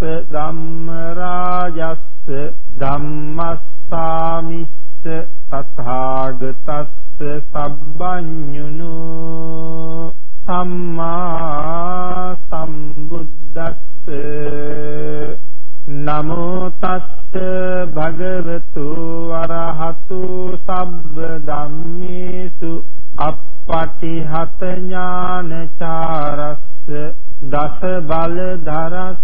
ධම්ම රාජස්ස ධම්මස්සාමිස්ස තථාගතස්ස සබ්බඤුනු සම්මා සම්බුද්දස්ස නමෝ තස්ස භගවතු වරහතු සබ්බ ධම්මේසු අප්පටිහත ඥානචාරස්ස දස බල ධරස්ස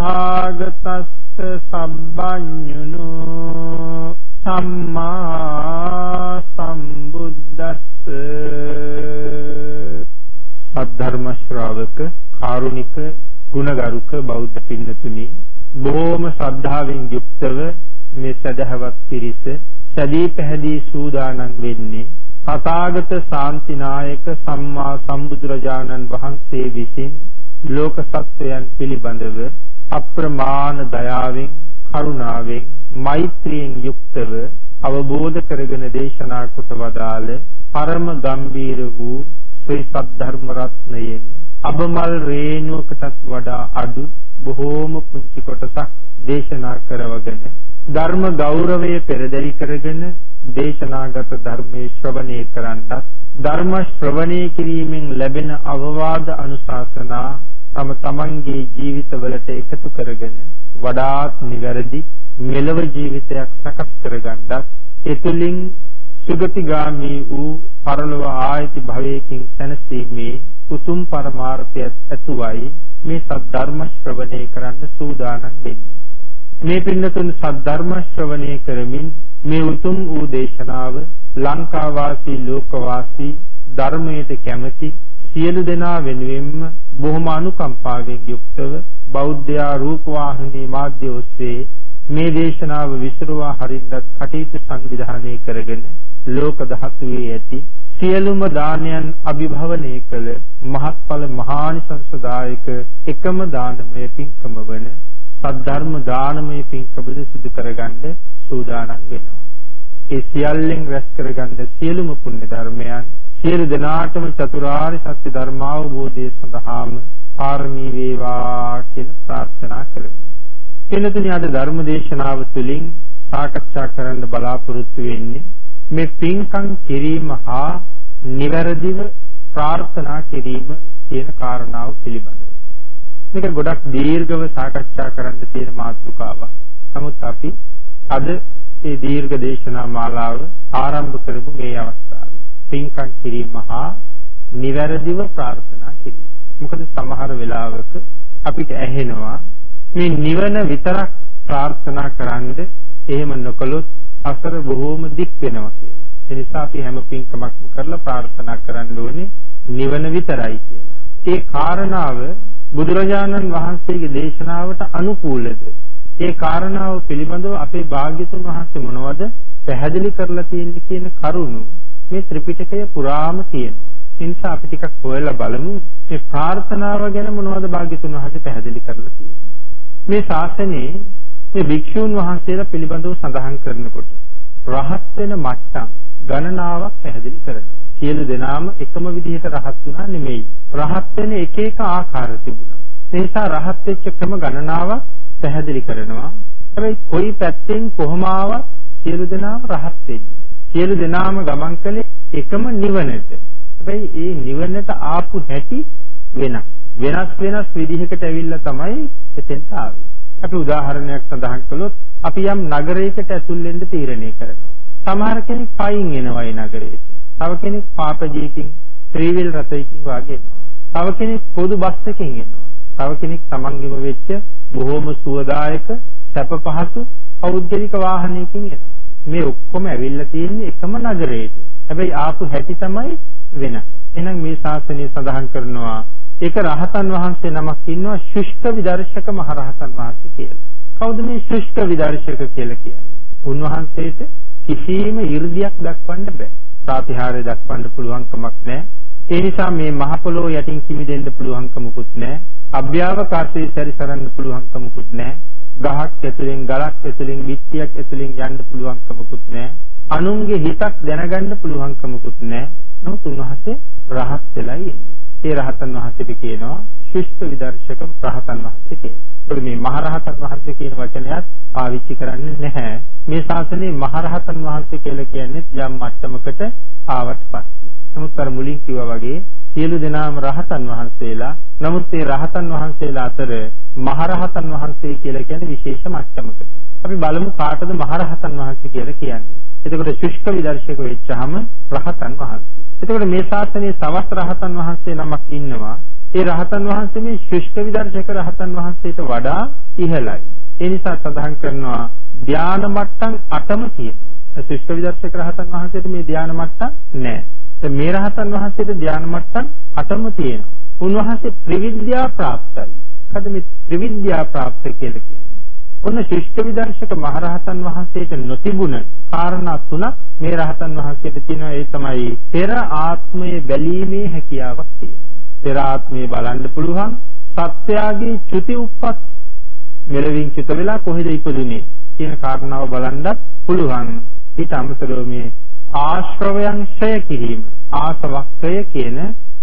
තථාගතස්ස සබ්බඤුනු සම්මා සම්බුද්දස්ස සද්ධර්ම ශ්‍රාවක කාරුණික ගුණගරුක බෞද්ධ පින්නතුනි බොහෝම ශ්‍රද්ධාවෙන් යුක්තව මේ සදහවත් පිරිස සදී පැහැදී සූදානම් වෙන්නේ තථාගත ශාන්තිනායක සම්මා සම්බුදුරජාණන් වහන්සේ විසින් ලෝක සත්වයන් පිළිබඳව අප්‍රමාණ දයාවෙන් කරුණාවෙන් මෛත්‍රියෙන් යුක්තව අවබෝධ කරගෙන දේශනා කොට වදාළ පරම ගම්බීර වූ ශ්‍රී සද්ධර්ම රත්නයෙන් අබමල් රේණුවකටත් වඩා අඩු බොහෝම පුංචි කොටසක් දේශනා කරවගෙන ධර්ම ගෞරවය පෙරදරි කරගෙන දේශනාගත ධර්මයේ ශ්‍රවණය කරන්නත් ධර්ම ශ්‍රවණය කිරීමෙන් ලැබෙන අවවාද අනුශාසනා තම තමන්ගේ ජීවිතවලට එකතු කරගෙන වඩාත් නිවැරදි මෙලව ජීවිතයක් සකස් කරගන්නත් එතුලින් සුගතිගාමී වූ පරලොව ආයති භවයකින් සැනසීමේ උතුම් පරමාර්ථය ඇතුවයි මේ සද්ධර්ම ශ්‍රවණය කරන්න සූදානම් වෙන්නේ. මේ පින්නතුන් සද්ධර්ම ශ්‍රවණය කරමින් මේ උතුම් වූ දේශනාව ලංකා වාසී ලෝක වාසී ධර්මයට කැමැති සියලු දෙනා වෙනුවෙන්ම බොහොම අනුකම්පාවෙන් යුක්තව බෞද්ධ රූපවාහිනී මාධ්‍ය ඔස්සේ මේ දේශනාව විසුරුවා හරින්නත් කටයුතු සංවිධානය කරගෙන ලෝක ධාතුවේ ඇති සියලුම දානයන් අභිභවනය කළ මහත්ඵල මහානිසංසදායක එකම දානමය පින්කම වන සද්ධර්ම දානමය පින්කමද සිදු කරගන්න සූදානම් වෙනවා. ඒ සියල්ලෙන් රැස් කරගන්න සියලුම පුණ්‍ය ධර්මයන් සියලු දෙනාටම චතුරාර්ය සත්‍ය ධර්මාවබෝධය සඳහාම පාරමී වේවා කියලා ප්‍රාර්ථනා කරමු. එනතුනි අද ධර්ම දේශනාව තුළින් සාකච්ඡා කරන්න බලාපොරොත්තු වෙන්නේ මේ පින්කම් කිරීම හා නිවැරදිව ප්‍රාර්ථනා කිරීම කියන කාරණාව පිළිබඳව. මේක ගොඩක් දීර්ඝව සාකච්ඡා කරන්න තියෙන මාතෘකාවක්. නමුත් අපි අද මේ දීර්ඝ දේශනා මාලාව ආරම්භ කරමු මේ අවස්ථාවේ. පින්කම් කිරීම හා නිවැරදිව ප්‍රාර්ථනා කිරීම. මොකද සමහර වෙලාවක අපිට ඇහෙනවා මේ නිවන විතරක් ප්‍රාර්ථනා කරන්ද එහෙම නොකළොත් අසර බොහෝම දික් වෙනවා කියලා. ඒ නිසා අපි හැම පින්කමක්ම කරලා ප්‍රාර්ථනා කරන්න ඕනේ නිවන විතරයි කියලා. ඒ කාරණාව බුදුරජාණන් වහන්සේගේ දේශනාවට අනුකූලද? ඒ කාරණාව පිළිබඳව අපේ භාග්‍යතුන් වහන්සේ මොනවද පැහැදිලි කරලා තියෙන්නේ කියන කරුණු මේ ත්‍රිපිටකය පුරාම තියෙනවා. ඒ නිසා අපි ටිකක් හොයලා බලමු මේ ප්‍රාර්ථනාව ගැන මොනවද භාග්‍යතුන් වහන්සේ පැහැදිලි කරලා තියෙන්නේ. මේ ශාසනයේ මේ භික්ෂූන් වහන්සේලා පිළිබඳව සඳහන් කරනකොට රහත් වෙන මට්ටම් ගණනාවක් පැහැදිලි කරනවා. සියලු දෙනාම එකම විදිහට රහත් වුණා නෙමෙයි. රහත් වෙන එක එක ආකාර තිබුණා. ඒ නිසා රහත් වෙච්ච ක්‍රම ගණනාවක් පැහැදිලි කරනවා. හැබැයි කොයි පැත්තෙන් කොහොම ආවත් සියලු දෙනාම රහත් වෙන්නේ. සියලු දෙනාම ගමන් කළේ එකම නිවනට. හැබැයි ඒ නිවනට ආපු හැටි වෙනස්. වෙනස් වෙනස් විදිහකට ඇවිල්ලා තමයි එතෙන්ට ආවේ. අපි උදාහරණයක් සඳහන් කළොත් අපි යම් නගරයකට ඇතුල් වෙන්න තීරණය කරනවා. සමහර කෙනෙක් පයින් එනවා ඒ නගරයට. තව කෙනෙක් පාපජීකින් ත්‍රිවිල් රථයකින් වාගේ එනවා. තව කෙනෙක් පොදු බස් එකකින් එනවා. තව කෙනෙක් තමන්ගේම වෙච්ච බොහොම සුවදායක සැප පහසු පෞද්ගලික වාහනයකින් එනවා. මේ ඔක්කොම ඇවිල්ලා තියෙන්නේ එකම නගරයට. හැබැයි ආපු හැටි තමයි වෙනස්. එහෙනම් මේ ශාසනය සඳහන් කරනවා ඒක රහතන් වහන්සේ නමක් ඉන්නවා ශුෂ්ක විදර්ශක මහරහතන් වහන්සේ කියලා. කවුද මේ ශුෂ්ක විදර්ශක කියලා කියන්නේ? උන්වහන්සේට කිසිම 이르දියක් දක්වන්න බෑ. ප්‍රාතිහාර්ය දක්වන්න පුළුවන් කමක් නැහැ. ඒ නිසා මේ මහ පොළොව යටින් කිමිදෙන්න පුළුවන් කමකුත් නැහැ. අභ්‍යවකාශයේ සැරිසරන්න පුළුවන් කමකුත් නැහැ. ගහක් ඇතුලෙන් ගලක් ඇතුලෙන් බිත්තියක් ඇතුලෙන් යන්න පුළුවන් කමකුත් නැහැ. අනුන්ගේ හිතක් දැනගන්න පුළුවන් කමකුත් නැහැ. නමුත් උන්වහන්සේ රහත් වෙලා ඉන්නේ. ඒ රහතන් වහන්සේට කියනවා ශිෂ්ට විදර්ශක රහතන් වහන්සේ කියලා. ඒකට මේ මහරහතන් වහන්සේ කියන වචනයත් පාවිච්චි කරන්නේ නැහැ. මේ ශාසනයේ මහරහතන් වහන්සේ කියලා කියන්නේ යම් මට්ටමකට ආවට පස්සේ. නමුත් අර මුලින් කිව්වා වගේ සියලු දෙනාම රහතන් වහන්සේලා. නමුත් මේ රහතන් වහන්සේලා අතර මහරහතන් වහන්සේ කියලා කියන්නේ විශේෂ මට්ටමකට. අපි බලමු කාටද මහරහතන් වහන්සේ කියලා කියන්නේ. එතකොට ශුෂ්ක විදර්ශක වෙච්චාම රහතන් වහන්සේ. එතකොට මේ ශාසනයේ තවත් රහතන් වහන්සේ නමක් ඉන්නවා. ඒ රහතන් වහන්සේ මේ ශුෂ්ක විදර්ශක රහතන් වහන්සේට වඩා ඉහළයි. ඒ නිසා සඳහන් කරනවා ධානා මට්ටම් 8ම තියෙනවා. ශුෂ්ක විදර්ශක රහතන් වහන්සේට මේ ධානා මට්ටම් නැහැ. මේ රහතන් වහන්සේට ධානා මට්ටම් 8ම තියෙනවා. උන්වහන්සේ ත්‍රිවිද්‍යා ප්‍රාප්තයි. මොකද මේ ත්‍රිවිද්‍යා ප්‍රාප්ත කියලා කියන්නේ? ඔන්න ශිෂ්ට විදර්ශක මහරහතන් වහන්සේට නොතිබුණ කාරණා තුනක් මේ රහතන් වහන්සේට තියෙනවා ඒ තමයි පෙර ආත්මයේ බැලීමේ හැකියාවක් තියෙනවා. පෙර ආත්මයේ බලන්න පුළුවන් සත්‍යයේ චුති උප්පත් මෙලවින් චිත වෙලා කොහෙද ඉපදුනේ කියන කාරණාව බලන්නත් පුළුවන්. ඊට අමතරව මේ ආශ්‍රවයන් ක්ෂය කිරීම ආසවක්ඛය කියන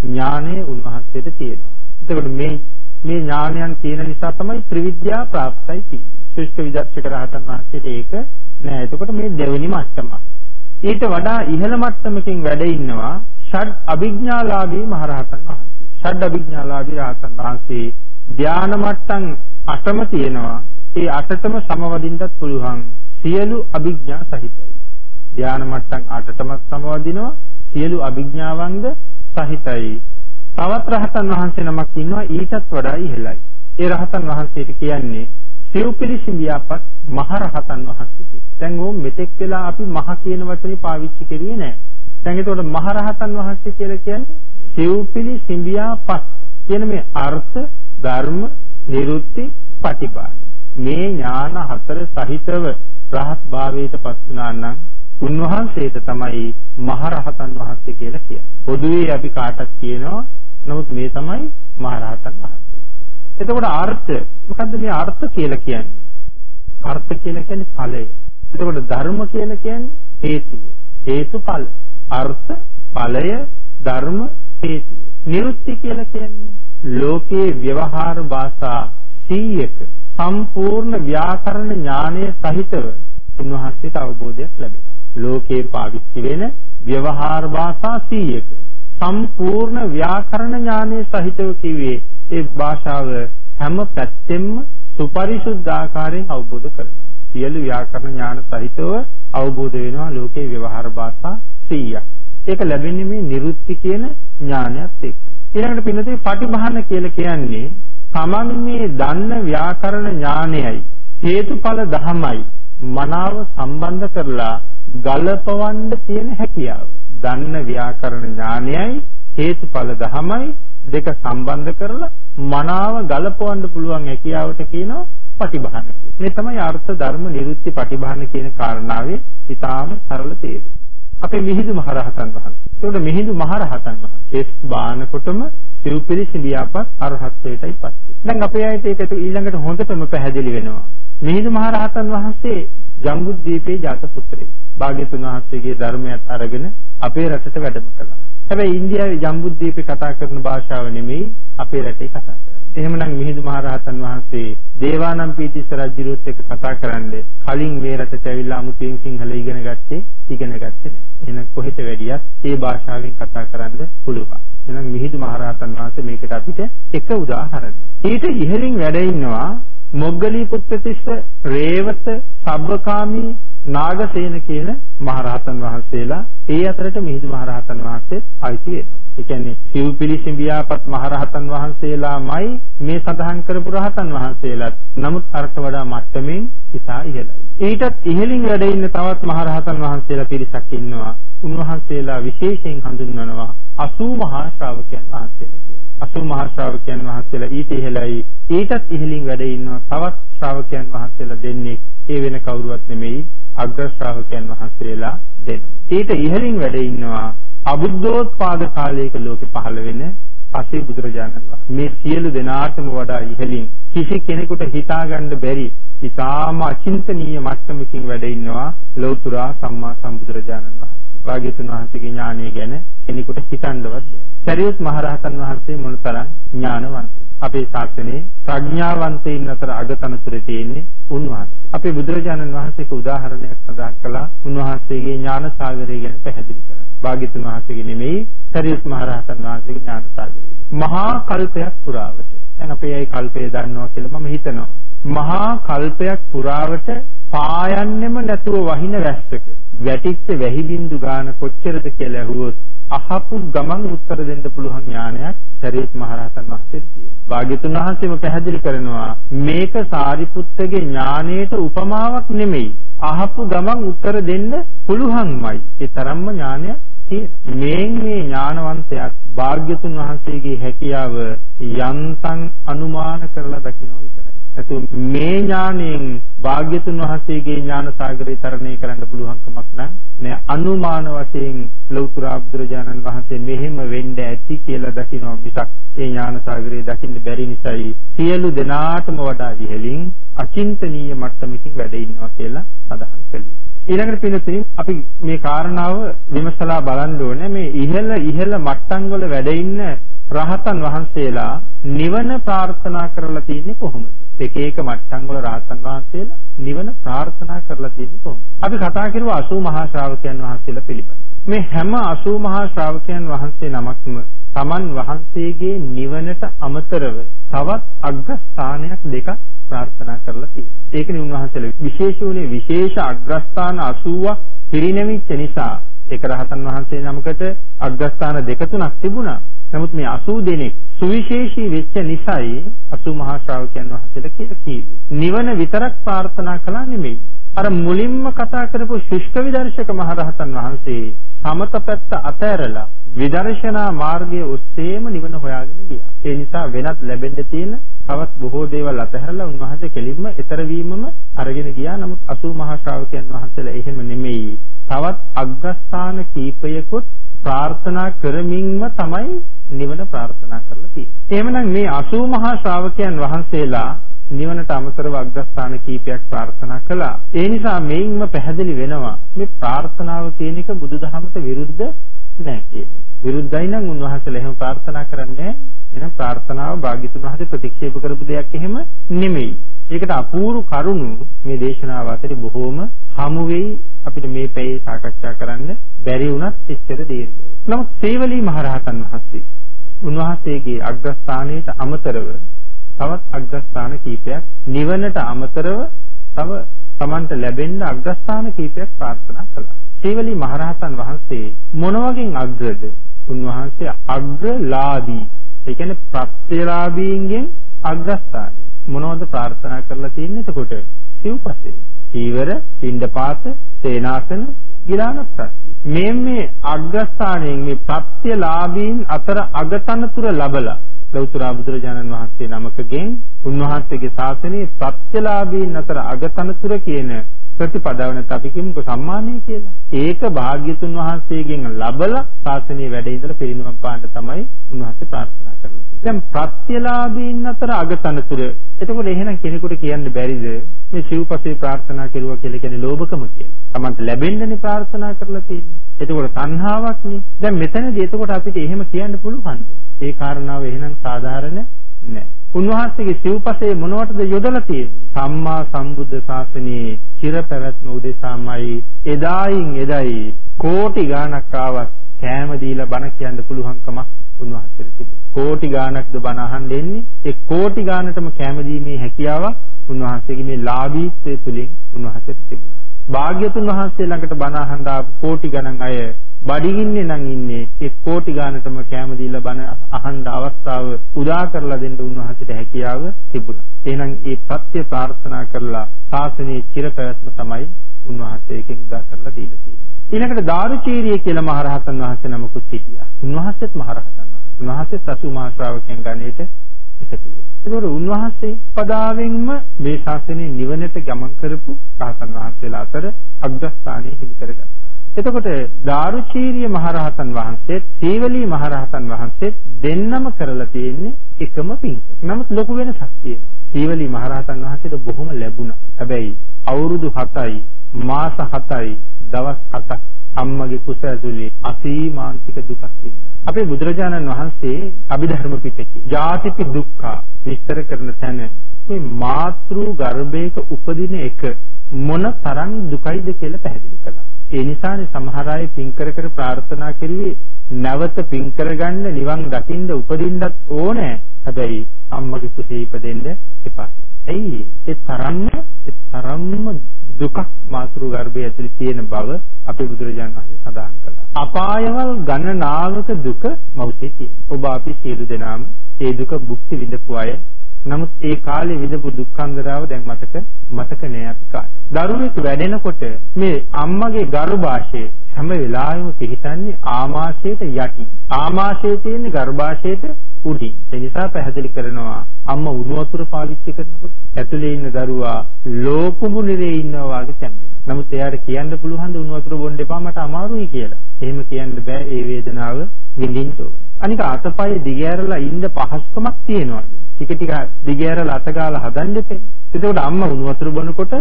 ඥානය උන්වහන්සේට තියෙනවා. එතකොට මේ මේ ඥානයන් තියෙන නිසා තමයි ත්‍රිවිද්‍යා ප්‍රාප්තයි කියන්නේ. ශිෂ්ට විදර්ශක රහතන් වහන්සේට ඒක නෑ. එතකොට මේ දෙවෙනි මට්ටම. ඊට වඩා ඉහළ මට්ටමකින් වැඩ ඉන්නවා ෂඩ් අභිඥාලාභී මහරහතන් වහන්සේ. ෂඩ් අභිඥාලාභී රහතන් වහන්සේ ධාන මට්ටම් 8ම තියෙනවා. ඒ 8ටම සමවදින්නත් පුළුවන්. සියලු අභිඥා සහිතයි. ධාන මට්ටම් 8ටම සමවදිනවා. සියලු අභිඥාවන්ද සහිතයි. තවත් රහතන් වහන්සේ නමක් ඉන්නවා ඊටත් වඩා ඉහළයි. ඒ රහතන් වහන්සේට කියන්නේ සිව්පිලිසිඹියාපත් මහ රහතන් වහන්සේ. දැන් ඕ මෙතෙක් වෙලා අපි මහ කියන වචනේ පාවිච්චි කරුවේ නැහැ. දැන් ඒතකොට මහ රහතන් වහන්සේ කියලා කියන්නේ සිව්පිලිසිඹියාපත් කියන මේ අර්ථ ධර්ම නිරුත්ති පටිපාද. මේ ඥාන හතර සහිතව රහත් භාවයට පත් වුණා නම් උන්වහන්සේට තමයි මහ රහතන් වහන්සේ කියලා කියන්නේ. පොදුවේ අපි කාටත් කියනවා නමුත් මේ තමයි මහ රහතන් වහන්සේ. එතකොට අර්ථ මොකද්ද මේ අර්ථ කියලා කියන්නේ? අර්ථ කියලා කියන්නේ ඵලය. එතකොට ධර්ම කියලා කියන්නේ හේතුව. හේතුඵල. අර්ථ ඵලය ධර්ම හේතුව. නිරුක්ති කියලා කියන්නේ ලෝකේ ව්‍යවහාර භාෂා 100ක සම්පූර්ණ ව්‍යාකරණ ඥානය සහිතව උන්වහන්සේට අවබෝධයක් ලැබෙනවා. ලෝකේ පාවිච්චි වෙන ව්‍යවහාර භාෂා 100ක සම්පූර්ණ ව්‍යාකරණ ඥානයේ සහිතව කිව්වේ ඒ භාෂාව හැම පැත්තෙම සුපරිසුද්ධ ආකාරයෙන් අවබෝධ කරනවා. සියලු ව්‍යාකරණ ඥාන සහිතව අවබෝධ වෙනවා ලෝකේ ව්‍යවහාර භාෂා 100ක්. ඒක ලැබෙන්නේ මේ නිරුත්ති කියන ඥානයත් එක්ක. ඊළඟට පින්නතේ පටිභාන කියලා කියන්නේ තමන් මේ දන්න ව්‍යාකරණ ඥානයයි හේතුඵල ධමයි මනාව සම්බන්ධ කරලා ගලපවන්න තියෙන හැකියාව. දන්න ව්‍යාකරණ ඥානයයි හේතුඵල ධමයි දෙක සම්බන්ධ කරලා මනාව ගලපවන්න පුළුවන් හැකියාවට කියනවා පටිභාන කියලා. මේ තමයි අර්ථ ධර්ම නිරුත්ති පටිභාන කියන කාරණාවේ ඊටාම සරල තේරුම. අපේ මිහිඳු මහරහතන් වහන්සේ. ඒකට මිහිඳු මහරහතන් වහන්සේ කෙස් බානකොටම සිව්පිලි සිඹියාපත් අරහත්ත්වයටයි පත් වෙන්නේ. දැන් අපේ අයට ඒක ඊළඟට හොඳටම පැහැදිලි වෙනවා. මිහිඳු මහරහතන් වහන්සේ ජම්බුද්වීපයේ ජාත පුත්‍රයෙක්. භාග්‍යතුන් වහන්සේගේ ධර්මයත් අරගෙන අපේ රටට වැඩම කළා. හැබැයි ඉන්දියාවේ ජම්බුද්වීපේ කතා කරන භාෂාව නෙමෙයි අපේ රටේ කතා කරන්නේ. එහෙමනම් මිහිඳු මහරහතන් වහන්සේ දේවානම් පීතිස්ස රජුරුත් එක්ක කතා කරන්නේ කලින් මේ රටට ඇවිල්ලා අමුතුවෙන් සිංහල ඉගෙන ගත්තේ ඉගෙන ගත්තේ නැහැ. එහෙනම් කොහෙට වැඩියත් ඒ භාෂාවෙන් කතා කරන්න පුළුවන්. එහෙනම් මිහිඳු මහරහතන් වහන්සේ මේකට අපිට එක උදාහරණයක්. ඊට ඉහළින් වැඩ ඉන්නවා මොග්ගලී පුත්තිස්ස රේවත සබ්බකාමී නාගසේන කියන මහරහතන් වහන්සේලා ඒ අතරට මිහිඳු මහරහතන් වහන්සේත් අයිති වෙනවා. ඒ කියන්නේ සිව්පිලි සිඹියාපත් මහරහතන් වහන්සේලාමයි මේ සඳහන් කරපු රහතන් වහන්සේලාත්. නමුත් අරට වඩා මට්ටමින් ඉතා ඉහළයි. ඊටත් ඉහළින් වැඩ ඉන්න තවත් මහරහතන් වහන්සේලා පිරිසක් ඉන්නවා. උන්වහන්සේලා විශේෂයෙන් හඳුන්වනවා 80 මහා ශ්‍රාවකයන් වහන්සේලා කියලා. 80 මහා ශ්‍රාවකයන් වහන්සේලා ඊට ඉහළයි. ඊටත් ඉහළින් වැඩ ඉන්නවා තවත් ශ්‍රාවකයන් වහන්සේලා දෙන්නේ. ඒ වෙන කවුරුවත් නෙමෙයි අග්‍ර ශ්‍රාවකයන් වහන්සේලා දෙන්න. ඊට ඉහළින් වැඩ ඉන්නවා අබුද්ධෝත්පාද කාලයක ලෝකෙ පහළ වෙන පසේ බුදුරජාණන් වහන්සේ. මේ සියලු දෙනාටම වඩා ඉහළින් කිසි කෙනෙකුට හිතාගන්න බැරි ඉතාම අචින්තනීය මට්ටමකින් වැඩ ඉන්නවා ලෞතුරා සම්මා සම්බුදුරජාණන් වහන්සේ. භාග්‍යතුන් වහන්සේගේ ඥානය ගැන කෙනෙකුට හිතන්නවත් බැහැ. සරියුත් මහරහතන් වහන්සේ මොනතරම් ඥානවන්තද? අපේ ශාස්ත්‍රයේ ප්‍රඥාවන්තයින් අතර අගතනතුරේ තියෙන්නේ උන්වහන්සේ. අපේ බුදුරජාණන් වහන්සේක උදාහරණයක් සඳහන් කළා උන්වහන්සේගේ ඥාන සාගරය ගැන පැහැදිලි කරන්න. භාග්‍යතුන් වහන්සේගේ නෙමෙයි සරියුත් මහරහතන් වහන්සේගේ ඥාන සාගරය. මහා කල්පයක් පුරාවට දැන් අපේ අය කල්පය දන්නවා කියලා මම හිතනවා. මහා කල්පයක් පුරාවට පායන්නෙම නැතුව වහින වැස්සක වැටිච්ච වැහි බින්දු ගාන කොච්චරද කියලා ඇහුවොත් අහපු ගමන් උත්තර දෙන්න පුළුවන් ඥානයක් සරියුත් මහරහතන් වහන්සේට තියෙනවා. භාග්‍යතුන් වහන්සේම පැහැදිලි කරනවා මේක සාරිපුත්තගේ ඥානයට උපමාවක් නෙමෙයි. අහපු ගමන් උත්තර දෙන්න පුළුවන්මයි. ඒ තරම්ම ඥානයක් තියෙනවා. මේ මේ ඥානවන්තයාත් භාග්‍යතුන් වහන්සේගේ හැකියාව යන්තම් අනුමාන කරලා දකිනවා විතරයි. එතු මේ ඥාණයෙන් භාග්‍යතුන් වහන්සේගේ ඥාන සාගරය තරණය කරන්න පුළුවන් කමක් නැහැ. අනුමාන වශයෙන් ලෞතර අබ්දුරජානන් වහන්සේ මෙහෙම වෙන්න ඇති කියලා දකිනවා මිසක් ඒ ඥාන සාගරය දකින්න බැරි නිසායි සියලු දෙනාටම වඩා ඉහළින් අචින්තනීය මට්ටමකින් වැඩ ඉන්නවා කියලා සඳහන් කළේ. ඊළඟට පිළිතුරින් අපි මේ කාරණාව විමසලා බලන්න ඕනේ මේ ඉහළ ඉහළ මට්ටම් වල වැඩ ඉන්න රහතන් වහන්සේලා නිවන ප්‍රාර්ථනා කරලා තියෙන්නේ කොහොමද? එක එක මට්ටම් වල රහතන් වහන්සේලා නිවන ප්‍රාර්ථනා කරලා තියෙන්නේ කොහොමද? අපි කතා කරුවා 80 මහා ශ්‍රාවකයන් වහන්සේලා පිළිබඳ. මේ හැම 80 මහා ශ්‍රාවකයන් වහන්සේ නමක්ම තමන් වහන්සේගේ නිවනට අමතරව තවත් අග්‍රස්ථානයක් දෙකක් ප්‍රාර්ථනා කරලා තියෙනවා. ඒකනේ උන්වහන්සේලා විශේෂ වුණේ විශේෂ අග්‍රස්ථාන 80ක් පිරිනැමිච්ච නිසා ඒක රහතන් වහන්සේ නමකට අග්‍රස්ථාන දෙක තුනක් තිබුණා. නමුත් මේ 80 දෙනෙක් සුවිශේෂී වෙච්ච නිසායි 80 මහා ශ්‍රාවකයන් වහන්සේලා කියලා කිව්වේ. නිවන විතරක් ප්‍රාර්ථනා කළා නෙමෙයි. අර මුලින්ම කතා කරපු ශිෂ්ට විදර්ශක මහරහතන් වහන්සේ සමත පැත්ත අතෑරලා විදර්ශනා මාර්ගයේ ඔස්සේම නිවන හොයාගෙන ගියා. ඒ නිසා වෙනත් ලැබෙන්න තියෙන තවත් බොහෝ දේවල් අතහැරලා උන්වහන්සේ කෙලින්ම ඊතර වීමම අරගෙන ගියා. නමුත් 80 මහා ශ්‍රාවකයන් වහන්සේලා එහෙම නෙමෙයි. තවත් අග්‍රස්ථාන කීපයකුත් ප්‍රාර්ථනා කරමින්ම තමයි නිවන ප්‍රාර්ථනා කරලා තියෙන්නේ. එහෙමනම් මේ 80 මහා ශ්‍රාවකයන් වහන්සේලා නිවනට අමතරව අග්‍රස්ථාන කීපයක් ප්‍රාර්ථනා කළා. ඒ නිසා මේින්ම පැහැදිලි වෙනවා මේ ප්‍රාර්ථනාව කියන එක බුදුදහමට විරුද්ධ නැහැ කියන එක. විරුද්ධයි නම් උන්වහන්සේලා එහෙම ප්‍රාර්ථනා කරන්නේ එහෙනම් ප්‍රාර්ථනාව භාග්‍යතුන් වහන්සේ ප්‍රතික්ෂේප කරපු දෙයක් එහෙම නෙමෙයි. ඒකට අපූර්ව කරුණු මේ දේශනාව අතරේ බොහෝම හමු වෙයි අපිට මේ පැයේ සාකච්ඡා කරන්න බැරි වුණත් එච්චර දීර්ඝව. නමුත් සේවලී මහරහතන් වහන්සේ උන්වහන්සේගේ අග්‍රස්ථානයට අමතරව තවත් අග්‍රස්ථාන කීපයක් නිවනට අමතරව තව Tamanට ලැබෙන්න අග්‍රස්ථාන කීපයක් ප්‍රාර්ථනා කළා. සේවලී මහරහතන් වහන්සේ මොන වගේ අග්‍රද? උන්වහන්සේ අග්‍රලාභී. ඒ කියන්නේ ප්‍රත්‍යලාභීන්ගෙන් අග්‍රස්ථානය. මොනවද ප්‍රාර්ථනා කරලා තියෙන්නේ එතකොට? සිව්පසේ. චීවර, පින්ඩපාත, සේනාසන, ගිලානප්‍රත්‍ය. මේ මේ අග්‍රස්ථානයෙන් මේ ප්‍රත්‍යලාභීන් අතර අගතනතුර ලබලා ලෞතර බුදුරජාණන් වහන්සේ නමකගෙන් උන්වහන්සේගේ ශාසනයේ ප්‍රත්‍යලාභීන් අතර අගතනතුර කියන ප්‍රතිපදාව නැත්නම් අපි කියමුකෝ සම්මානය කියලා. ඒක භාග්‍යතුන් වහන්සේගෙන් ලබලා ශාසනයේ වැඩ ඉඳලා පිරිනුවම් පාන්න තමයි උන්වහන්සේ ප්‍රාර්ථනා කරලා තියෙන්නේ. දැන් ප්‍රත්‍යලාභීන් අතර අගතනතුර. එතකොට එහෙනම් කෙනෙකුට කියන්න බැරිද මේ සිව්පසේ ප්‍රාර්ථනා කෙරුවා කියලා කියන්නේ ලෝභකම කියලා. Tamanට ලැබෙන්නනේ ප්‍රාර්ථනා කරලා තියෙන්නේ. එතකොට තණ්හාවක්නේ. දැන් මෙතනදී එතකොට අපිට එහෙම කියන්න පුළුවන්ද? ඒ කාරණාව එහෙනම් සාධාරණ නෑ. උන්වහන්සේගේ සිව්පසේ මොනවටද යොදලා තියෙන්නේ? සම්මා සම්බුද්ධ ශාසනයේ චිර පැවැත්ම උදෙසාමයි එදායින් එදයි කෝටි ගාණක් ආවත් කෑම දීලා බණ කියන්න පුළුවන්කමක් උන්වහන්සේට තිබුණා. කෝටි ගාණක්ද බණ අහන්න එන්නේ. ඒ කෝටි ගාණටම කෑම දීමේ හැකියාව උන්වහන්සේගේ මේ ලාභීත්වය තුලින් උන්වහන්සේට තිබුණා. භාග්‍යතුන් වහන්සේ ළඟට බණ අහන්න ආපු කෝටි ගණන් අය බඩගින්නේ නම් ඉන්නේ ඒ කෝටි ගානටම කැම දීලා බණ අහන්න අවස්ථාව උදා කරලා දෙන්න උන්වහන්සේට හැකියාව තිබුණා. එහෙනම් ඒ ප්‍රත්‍ය ප්‍රාර්ථනා කරලා ශාසනයේ චිරපැවැත්ම තමයි උන්වහන්සේගෙන් උදා කරලා දීලා තියෙන්නේ. ඊළඟට දාරුචීරිය කියලා මහරහතන් වහන්සේ නමකුත් හිටියා. උන්වහන්සේත් මහරහතන් වහන්සේ. උන්වහන්සේත් අසු මහ ශ්‍රාවකයන් ගණයට එකතු වෙනවා. ඒකෝර උන්වහන්සේ පදාවෙන්ම මේ ශාසනයේ නිවනට ගමන් කරපු රහතන් වහන්සේලා අතර අග්‍රස්ථානයේ හිමි කරගත්තා. එතකොට දාරුචීරිය මහරහතන් වහන්සේත් සීවලී මහරහතන් වහන්සේත් දෙන්නම කරලා තියෙන්නේ එකම පින්ක. නමුත් ලොකු වෙනසක් තියෙනවා. සීවලී මහරහතන් වහන්සේට බොහොම ලැබුණා. හැබැයි අවුරුදු 7යි මාස 7යි දවස් 7ක් අම්මගේ කුස ඇතුලේ අසීමාන්තික දුකක් ඉඳලා. අපේ බුදුරජාණන් වහන්සේ අභිධර්ම පිටකේ ජාතිපි දුක්ඛ විස්තර කරන තැන මේ මාතෘ ගර්භයක උපදින එක මොන තරම් දුකයිද කියලා පැහැදිලි කළා. ඒ නිසානේ සමහර අය පින් කර කර ප්‍රාර්ථනා කරුවේ නැවත පින් කරගන්න නිවන් දකින්න උපදින්නත් ඕනේ. හැබැයි අම්මගේ කුසේ ඉපදෙන්න එපා. ඇයි? ඒ තරම්ම ඒ තරම්ම දුකක් මාතෘ ගර්භය ඇතුලේ තියෙන බව අපේ බුදුරජාණන් වහන්සේ සඳහන් කළා. අපායවල් ගණනාවක දුක මෞසේ තියෙන. ඔබ අපි සියලු දෙනාම ඒ දුක භුක්ති විඳපු අය නමුත් ඒ කාලේ විඳපු දුක්ඛන්දරාව දැන් මතක මතක නෑ අපි කාට. දරුවෙක් වැඩෙනකොට මේ අම්මගේ ගර්භාෂයේ හැම වෙලාවෙම පිහිටන්නේ ආමාශයට යටි. ආමාශයේ තියෙන ගර්භාෂයට උඩින්. ඒ නිසා පැහැදිලි කරනවා අම්මා උණු වතුර පාවිච්චි කරනකොට ඇතුලේ ඉන්න දරුවා ලෝකුඹු නිරේ ඉන්නවා වගේ තැම්බෙනවා. නමුත් එයාට කියන්න පුළුවන් ද උණු වතුර බොන්න එපා මට අමාරුයි කියලා. එහෙම කියන්න බෑ ඒ වේදනාව විඳින්න ඕනේ. අනික අතපය දිගෑරලා ඉන්න පහසුකමක් තියෙනවා. ටික ටික දිගෑරලා අතගාලා හදන්න එපේ. එතකොට අම්මා උණු වතුර බොනකොට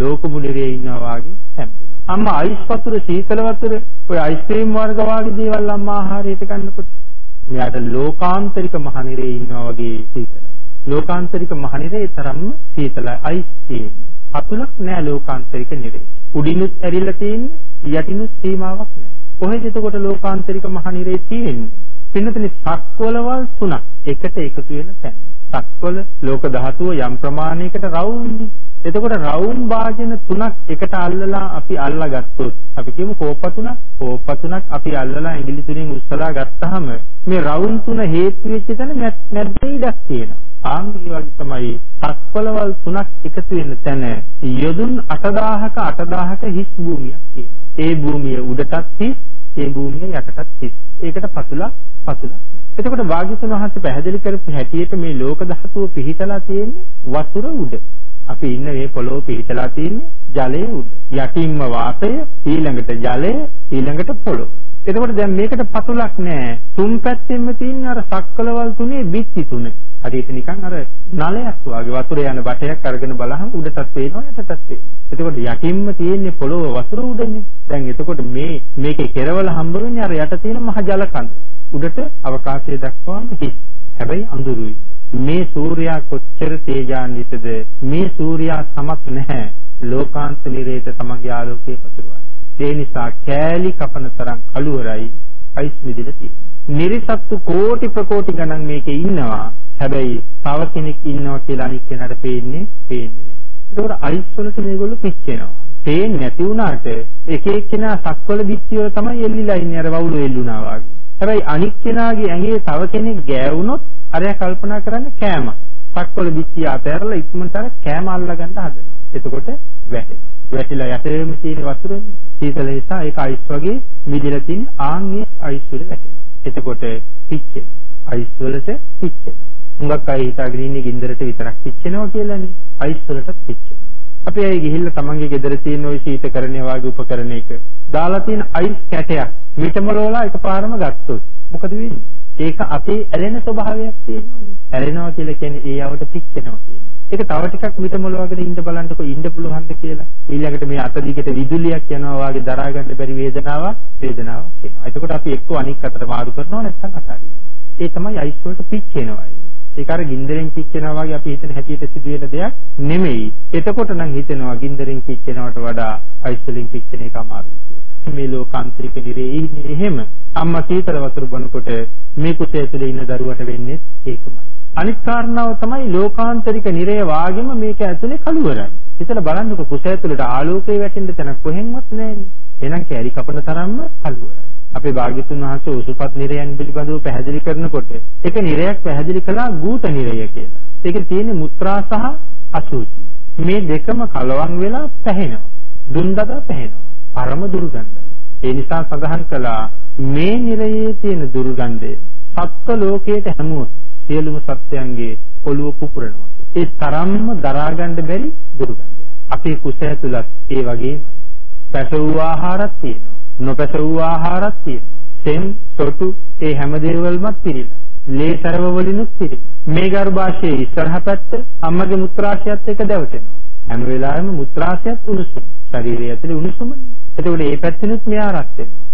ලෝක මුනිරේ ඉන්නවා වගේ තැම්බෙනවා. අම්මා අයිස් වතුර සීතල වතුර ඔය අයිස්ක්‍රීම් වර්ග වගේ දේවල් අම්මා ආහාරයට ගන්නකොට මෙයාට ලෝකාන්තරික මහනිරේ ඉන්නවා වගේ සීතලයි. ලෝකාන්තරික මහනිරේ තරම්ම සීතලයි අයිස් තියෙන්නේ. අතුලක් නෑ ලෝකාන්තරික නිරේ. උඩිනුත් ඇරිලා තියෙන්නේ යටිනුත් සීමාවක් නෑ. කොහෙද එතකොට ලෝකාන්තරික මහනිරේ තියෙන්නේ? පින්නතනි සක්වලවල් තුනක් එකට එකතු වෙන තැන. සක්වල ලෝක ධාතුව යම් ප්‍රමාණයකට රවුම්නේ. එතකොට රවුම් වාජන තුනක් එකට අල්ලලා අපි අල්ලා ගත්තොත් අපි කියමු කෝප තුනක් කෝප තුනක් අපි අල්ලලා ඇඟිලි තුනෙන් උස්සලා ගත්තාම මේ රවුම් තුන හේතු වෙච්ච තැන මැද්දේ ඉඩක් තියෙනවා. ආන් ඒ වගේ තමයි සක්වලවල් තුනක් එකතු වෙන තැන යොදුන් 8000ක 8000ක හිස් භූමියක් තියෙනවා. ඒ භූමිය උඩටත් හිස් ඒ භූමිය යටටත් හිස්. ඒකට පතුලක් පතුලක් එතකොට වාග්යතුන් වහන්සේ පැහැදිලි කරපු හැටියට මේ ලෝක ධාතුව පිහිටලා තියෙන්නේ වතුර උඩ. අපි ඉන්න මේ පොළොව පිහිටලා තියෙන්නේ ජලයේ උඩ. යටින්ම වාතය, ඊළඟට ජලය, ඊළඟට පොළොව. එතකොට දැන් මේකට පතුලක් නැහැ. තුන් පැත්තෙන්ම තියෙන අර සක්වලවල් තුනේ බිත්ති තුන. හරියට නිකන් අර නලයක් වගේ වතුර යන බටයක් අරගෙන බලහම උඩටත් පේනවා යටටත් පේනවා. එතකොට යටින්ම තියෙන්නේ පොළොව වතුර උඩනේ. දැන් එතකොට මේ මේකේ කෙරවල හම්බ වෙන්නේ අර යට තියෙන මහ ජල කඳ. උඩට අවකාශය දක්වාම හිස්. හැබැයි අඳුරුයි. මේ සූර්යයා කොච්චර තේජාන්විතද මේ සූර්යයා සමත් නැහැ ලෝකාන්ත නිරේත තමන්ගේ ආලෝකය පතුරවන්න. ඒ නිසා කෑලි කපන තරම් කළුවරයි අයිස් මිදිලා තියෙන්නේ. නිර්සත්තු කෝටි ප්‍රකෝටි ගණන් මේකේ ඉන්නවා. හැබැයි තව කෙනෙක් ඉන්නවා කියලා අනික් කෙනාට පේන්නේ පේන්නේ නැහැ. ඒකෝර අයිස් වලට මේගොල්ලෝ පිච්චෙනවා. පේන්නේ නැති වුණාට එක එක්කෙනා සක්වල බිත්ති වල තමයි එල්ලිලා ඉන්නේ අර වවුල එල්ලුණා වගේ. හැබැයි අනික් කෙනාගේ ඇඟේ තව කෙනෙක් ගෑවුනොත් අරයා කල්පනා කරන්නේ කෑම. සක්වල බිත්තිය අතහැරලා ඉක්මනට අර කෑම අල්ලගන්න හදනවා. එතකොට වැටෙනවා. වැටිලා යටේම තියෙන වතුරනේ. සීතල නිසා ඒක අයිස් වගේ මිදලා තියෙන ආන්ගේ අයිස් වල වැටෙනවා. එතකොට පිච්චෙනවා. අයිස් වලට පිච්චෙනවා. හුඟක් අය හිතාගෙන ඉන්නේ ගින්දරට විතරක් පිච්චෙනවා කියලානේ. අයිස් වලට පිච්චෙනවා. අපි අය ගිහිල්ලා තමන්ගේ ගෙදර තියෙන ওই සීතකරණය වගේ උපකරණයක දාලා තියෙන අයිස් කැටයක් මිටමලෝලා එකපාරම ගත්තොත් මොකද වෙන්නේ? ඒක අපේ ඇලෙන ස්වභාවයක් තියෙනවානේ. ඇලෙනවා කියලා කියන්නේ ඒ යවට පිච්චෙනවා කියන්නේ. ඒක තව ටිකක් මිටමලෝවගෙන ඉන්න බලන්නකො ඉන්න පුළුවන්ද කියලා. ඊළඟට මේ අත දිගට විදුලියක් යනවා වගේ දරා ගන්න බැරි වේදනාවක් වේදනාවක් එනවා. එතකොට අපි එක්ක අනික් අතට මාරු කරනවා නැත්නම් අතාරිනවා. ඒ තමයි අයිස් වලට පිච්චෙනවා. ඒක අර ගින්දරෙන් පිච්චෙනවා වගේ අපි හිතන හැටියට සිදුවෙන දෙයක් නෙමෙයි. එතකොට නම් හිතෙනවා ගින්දරෙන් පිච්චෙනවට වඩා අයිස් වලින් පිච්චෙන එක අමාරුයි කියලා. මේ ලෝකාන්තරික නිරේ ඉන්නේ එහෙම. අම්මා සීතල වතුර බොනකොට මේ කුසේ ඇතුලේ ඉන්න දරුවට වෙන්නේ ඒකමයි. අනිත් කාරණාව තමයි ලෝකාන්තරික නිරය වාගෙම මේක ඇතුලේ කළුවරයි. හිතලා බලන්නකො කුසේ ඇතුලට ආලෝකය වැටෙන්න තැනක් කොහෙන්වත් නැහැ. එහෙනම් කැරි කපන තරම්ම කළුවරයි. අපේ භාග්‍යතුන් වහන්සේ උසුපත් නිරයන් පිළිබඳව පැහැදිලි කරනකොට එක නිරයක් පැහැදිලි කළා ගූත නිරය කියලා. ඒකේ තියෙන මුත්‍රා සහ අසුචි. මේ දෙකම කලවම් වෙලා පැහැෙනවා. දුන්දක පැහැෙනවා. පරම දුර්ගන්ධයි. ඒ නිසා සඳහන් කළා මේ නිරයේ තියෙන දුර්ගන්ධය සත්ත්ව ලෝකයට හැමුවොත් සියලුම සත්‍යයන්ගේ ඔළුව පුපුරනවා. ඒ තරම්ම දරා ගන්න බැරි දුර්ගන්ධයක්. අපේ කුසය තුලත් ඒ වගේමයි. පැසවූ ආහාරත් තියෙනවා. නොපැසවූ ආහාරත් තියෙනවා. සෙන්, සොටු ඒ හැම දේවල්මත් පිළිලා. ලේ සරව වලිනුත් පිළිලා. මේ ගර්භාෂයේ ඉස්සරහ පැත්ත අම්මගේ මුත්‍රාශයත් එක්ක දැවටෙනවා. හැම වෙලාවෙම මුත්‍රාශයත් උණුසුම්. ශරීරය ඇතුලේ උණුසුමනේ. එතකොට මේ පැත්තෙනුත් මෙයා රත් වෙනවා.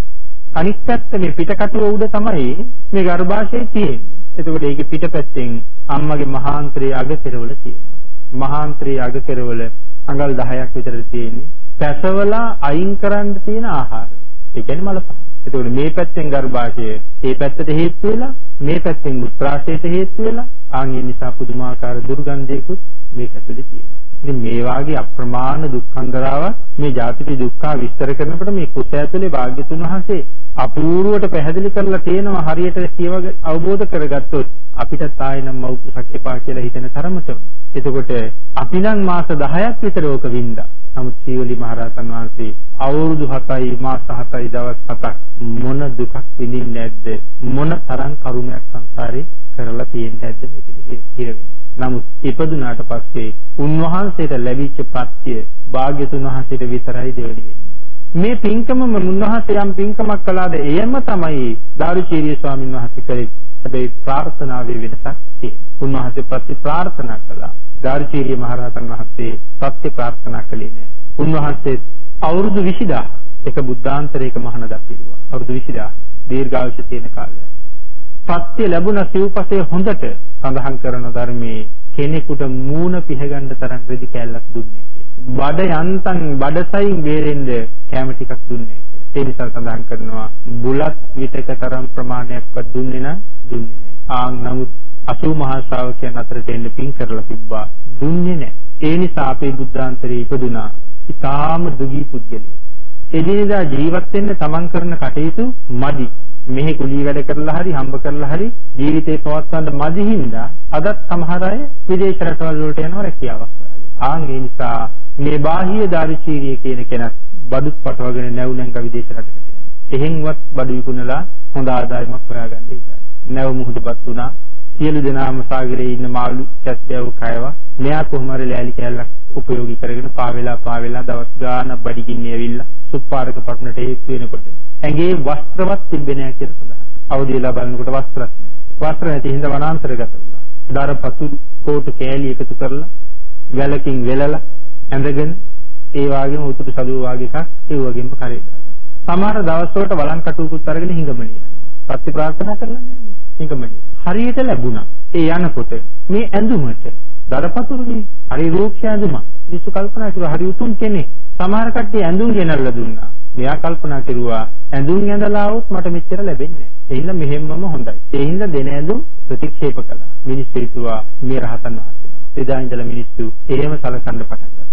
අනිත් පැත්ත මේ පිටකටුව උඩ තමයි මේ ගර්භාෂයේ තියෙන්නේ. එතකොට ඒකේ පිටපැත්තෙන් අම්මගේ මහාන්ත්‍රයේ අග කෙරවල තියෙනවා. මහාන්ත්‍රයේ අග කෙරවල අඟල් 10ක් විතර තියෙන්නේ. පැසවලා අයින් කරන්න තියෙන ආහාර. ඒ කියන්නේ මලපහ. එතකොට මේ පැත්තෙන් ගර්භාෂය ඒ පැත්තට හේතු වෙලා මේ පැත්තෙන් මුත්‍රාශයට හේතු වෙලා ආන් ඒ නිසා පුදුමාකාර දුර්ගන්ධයකුත් මේක ඇතුලේ තියෙනවා. ඉතින් මේ වාගේ අප්‍රමාණ දුක්ඛන්දරාවක් මේ ජාතිපි දුක්ඛ විස්තර කරනකොට මේ කුස ඇතුලේ භාග්‍යතුන් වහන්සේ අපූර්වට පැහැදිලි කරලා තියෙනවා හරියට කියව අවබෝධ කරගත්තොත් අපිට ආයෙනම් මෞපුසක් එපා කියලා හිතෙන තරමට. එතකොට අපි නම් මාස 10ක් විතර ඕක වින්දා. නමුත් සීවලි මහරහතන් වහන්සේ අවුරුදු 7යි මාස 7යි දවස් 7ක් මොන දුකක් විඳින්නේ නැද්ද? මොන තරම් කරුණයක් සංසාරේ කරලා තියෙන්නේ නැද්ද මේකට හිර නමුත් ඉපදුනාට පස්සේ උන්වහන්සේට ලැබිච්ච ප්‍රත්‍ය භාග්‍යතුන් වහන්සේට විතරයි දෙවෙනි වෙන්නේ. මේ පින්කමම මුන්වහන්සේ යම් පින්කමක් කළාද එයම තමයි දාරුචීරිය ස්වාමීන් වහන්සේ කළේ. හැබැයි ප්‍රාර්ථනාවේ වෙනසක් තියෙනවා. උන්වහන්සේ ප්‍රති ප්‍රාර්ථනා කළා. දාරුචීරිය මහරහතන් වහන්සේ ප්‍රති ප්‍රාර්ථනා කළේ නෑ. උන්වහන්සේ අවුරුදු 20000 එක බුද්ධාන්තරයක මහානදක් පිළිවා. අවුරුදු 20000 දීර්ඝායුෂ තියෙන කාලයක්. සත්‍ය ලැබුණ සිව්පසේ හොඳට සඳහන් කරන ධර්මයේ කෙනෙකුට මූණ පිහගන්න තරම් රෙදි කෑල්ලක් දුන්නේ කියලා. බඩ යන්තම් බඩසයින් බේරෙන්න කැම ටිකක් දුන්නේ කියලා. ඒ නිසා සඳහන් කරනවා බුලත් විතක තරම් ප්‍රමාණයක්වත් දුන්නේ නම් දුන්නේ නැහැ. ආන් නමුත් අසූ මහා ශ්‍රාවකයන් අතරට එන්න පින් කරලා තිබ්බා දුන්නේ නැහැ. ඒ නිසා අපේ බුද්ධාන්තරයේ ඉපදුනා. ඊටාම දුගී පුද්ගලයෙක්. එදිනෙදා ජීවත් වෙන්න තමන් කරන කටයුතු මදි. මෙහි කුලී වැඩ කරලා හරි හම්බ කරලා හරි ජීවිතේ පවත්වන්න මදි හින්දා අදත් සමහර අය විදේශ රටවල් වලට යනවා රැකියාවක් හොයාගෙන. ආන් ඒ නිසා මේ බාහිය දාරිචීරිය කියන කෙනත් බඩුත් පටවගෙන නැව් නැංග විදේශ රටකට යනවා. එහෙන්වත් බඩු විකුණලා හොඳ ආදායමක් හොයාගන්න ඉතියි. නැව් මුහුදපත් වුණා. සියලු දෙනාම සාගරේ ඉන්න මාළු චස්යව කයවා මෙයා කොහොම හරි ලෑලි කැල්ලක් උපයෝගී කරගෙන පාවෙලා පාවෙලා දවස් ගානක් බඩගින්නේ ඇවිල්ලා සුප්පාරක පටනට හේතු වෙනකොට ඇඟේ වස්ත්‍රවත් තිබෙන්නේ නැහැ කියලා සඳහන්. අවදිලා බලනකොට වස්ත්‍රත් නැහැ. වස්ත්‍ර නැති හින්දා වනාන්තරගත වුණා. දරපතු කෝටු කෑලි එකතු කරලා වැලකින් වෙලලා ඇඳගෙන ඒ වගේම උතුරු සදුව වගේ එකක් ඒ වගේම කරේ දාගත්තා. සමහර දවස්වලට වළං කටුකුත් අරගෙන හිඟමනිය යනවා. සත්‍ය ප්‍රාර්ථනා කරලා නැහැ. හිඟමනිය. හරියට ලැබුණා. ඒ යනකොට මේ ඇඳුමට දරපතුරුනේ හරි රූක්ෂ ඇඳුමක්. මිනිස්සු කල්පනා කරුවා හරි උතුම් කෙනෙක්. සමහර කට්ටිය ඇඳුම් ගෙනල්ලා දුන්නා. මෙයා කල්පනා කෙරුවා ඇඳුම් ඇඳලා આવොත් මට මෙච්චර ලැබෙන්නේ නැහැ. ඒ හින්දා මෙහෙම්මම හොඳයි. ඒ හින්දා දෙන ඇඳුම් ප්‍රතික්ෂේප කළා. මිනිස්සු හිතුවා මේ රහතන් වහන්සේ නම. එදා ඉඳලා මිනිස්සු එහෙම සලකන්න පටන් ගත්තා.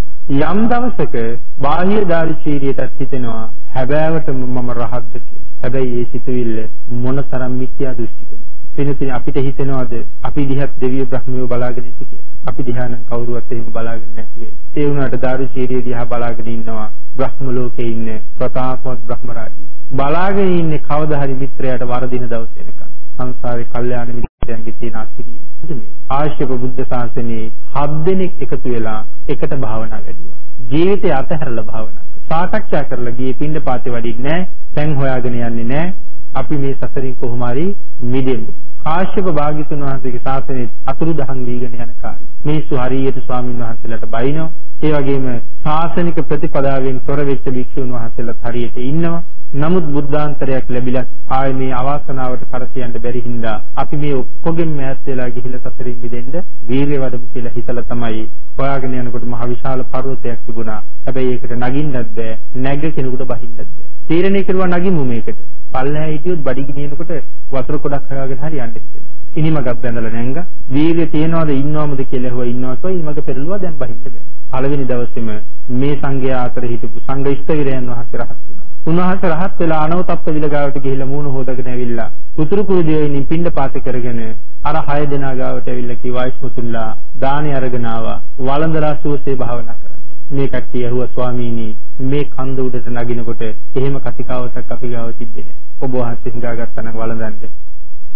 යම් දවසක බාහ්‍ය දාර්ශීරියටත් හිතෙනවා හැබෑවටම මම රහත්ද කියලා. හැබැයි ඒ සිතුවිල්ල මොනතරම් මිත්‍යා දෘෂ්ටිකද? වෙනතින් අපිට හිතෙනවද අපි දිහත් දෙවිය බ්‍රහ්මියෝ බලාගෙන ඉති කියලා. අපි දිහා නම් කවුරුවත් එහෙම බලාගෙන නැති වෙයි. ඒ වුණාට දාරුචීරිය දිහා බලාගෙන ඉන්නවා බ්‍රහ්ම ලෝකේ ඉන්න ප්‍රතාපවත් බ්‍රහ්ම රාජ්‍යය. බලාගෙන ඉන්නේ කවදා හරි මිත්‍රයාට වරදින දවස එනකන්. සංසාරේ කල්යාණ මිත්‍රයන්ගේ තියෙන අසිරිය. මේ ආශ්‍රව බුද්ධ ශාසනයේ හත් දෙනෙක් එකතු වෙලා එකට භාවනා වැඩුවා. ජීවිතය අතහැරලා භාවනා සාකච්ඡා කරලා ගියේ පින්න පාතේ වඩින්නේ නැහැ. තැන් හොයාගෙන යන්නේ නැහැ. අපි මේ සසරින් කොහොම හරි මිදෙමු. කාශ්‍යප භාග්‍යතුන් වහන්සේගේ ශාසනයේ අතුරුදහන් වීගෙන යන කාලේ මිනිස්සු හරියට ස්වාමින් වහන්සේලාට බයිනවා ඒ වගේම ශාසනික ප්‍රතිපදාවෙන් තොර වෙච්ච භික්ෂුන් වහන්සේලාත් හරියට ඉන්නවා නමුත් බුද්ධාන්තරයක් ලැබිලා ආයේ මේ අවාසනාවට කර තියන්න බැරි හින්දා අපි මේ ඔක්කොගෙන් මෑත් වෙලා ගිහිල්ලා සසරින් මිදෙන්න වීරිය වඩමු කියලා හිතලා තමයි හොයාගෙන යනකොට මහ විශාල පර්වතයක් තිබුණා. හැබැයි ඒකට නගින්නත් බෑ. නැග කෙනෙකුට බහින්නත් බෑ. තීරණය කරුවා නගිමු මේකට. පල්ලෙහා හිටියොත් බඩි ගිනිනකොට වතුර කොටක් හොයාගෙන හරි යන්න හිතෙනවා. ඉනිමගක් බැඳලා නැංග. වීර්ය තියනවාද ඉන්නවමද කියලා ඇහුවා ඉන්නවසෝ ඉනිමග පෙරළුවා දැන් බහින්න බෑ. පළවෙනි දවසේම මේ සංඝයා අතර හිටපු සංඝ ඉස්තවිරයන් වහන්සේ රහත් වුණා. උන්වහන්සේ රහත් වෙලා අනවතප්ප විලගාවට ගිහිල්ලා මූණ හොදගෙන ඇවිල්ලා උතුරු කුරුදියේනින් පින්ඩ පාත කරගෙන අර හය දෙනා ගාවට ඇවිල්ලා කිව්වා ඉස්මුතුල්ලා දානි අරගෙන ආවා. වළඳලා සුවසේ භාවනා කරා. මේ කට්ටිය ඇහුවා ස්වාමීනි මේ කන්ද උඩට නගිනකොට එහෙම කතිකාවතක් අපි ගාව තිබ්බේ නැහැ. ඔබ වහන්සේ හිඟාගත්තා නම් වළඳන්න.